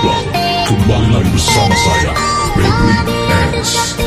Kembali lagi bersama saya Baby S.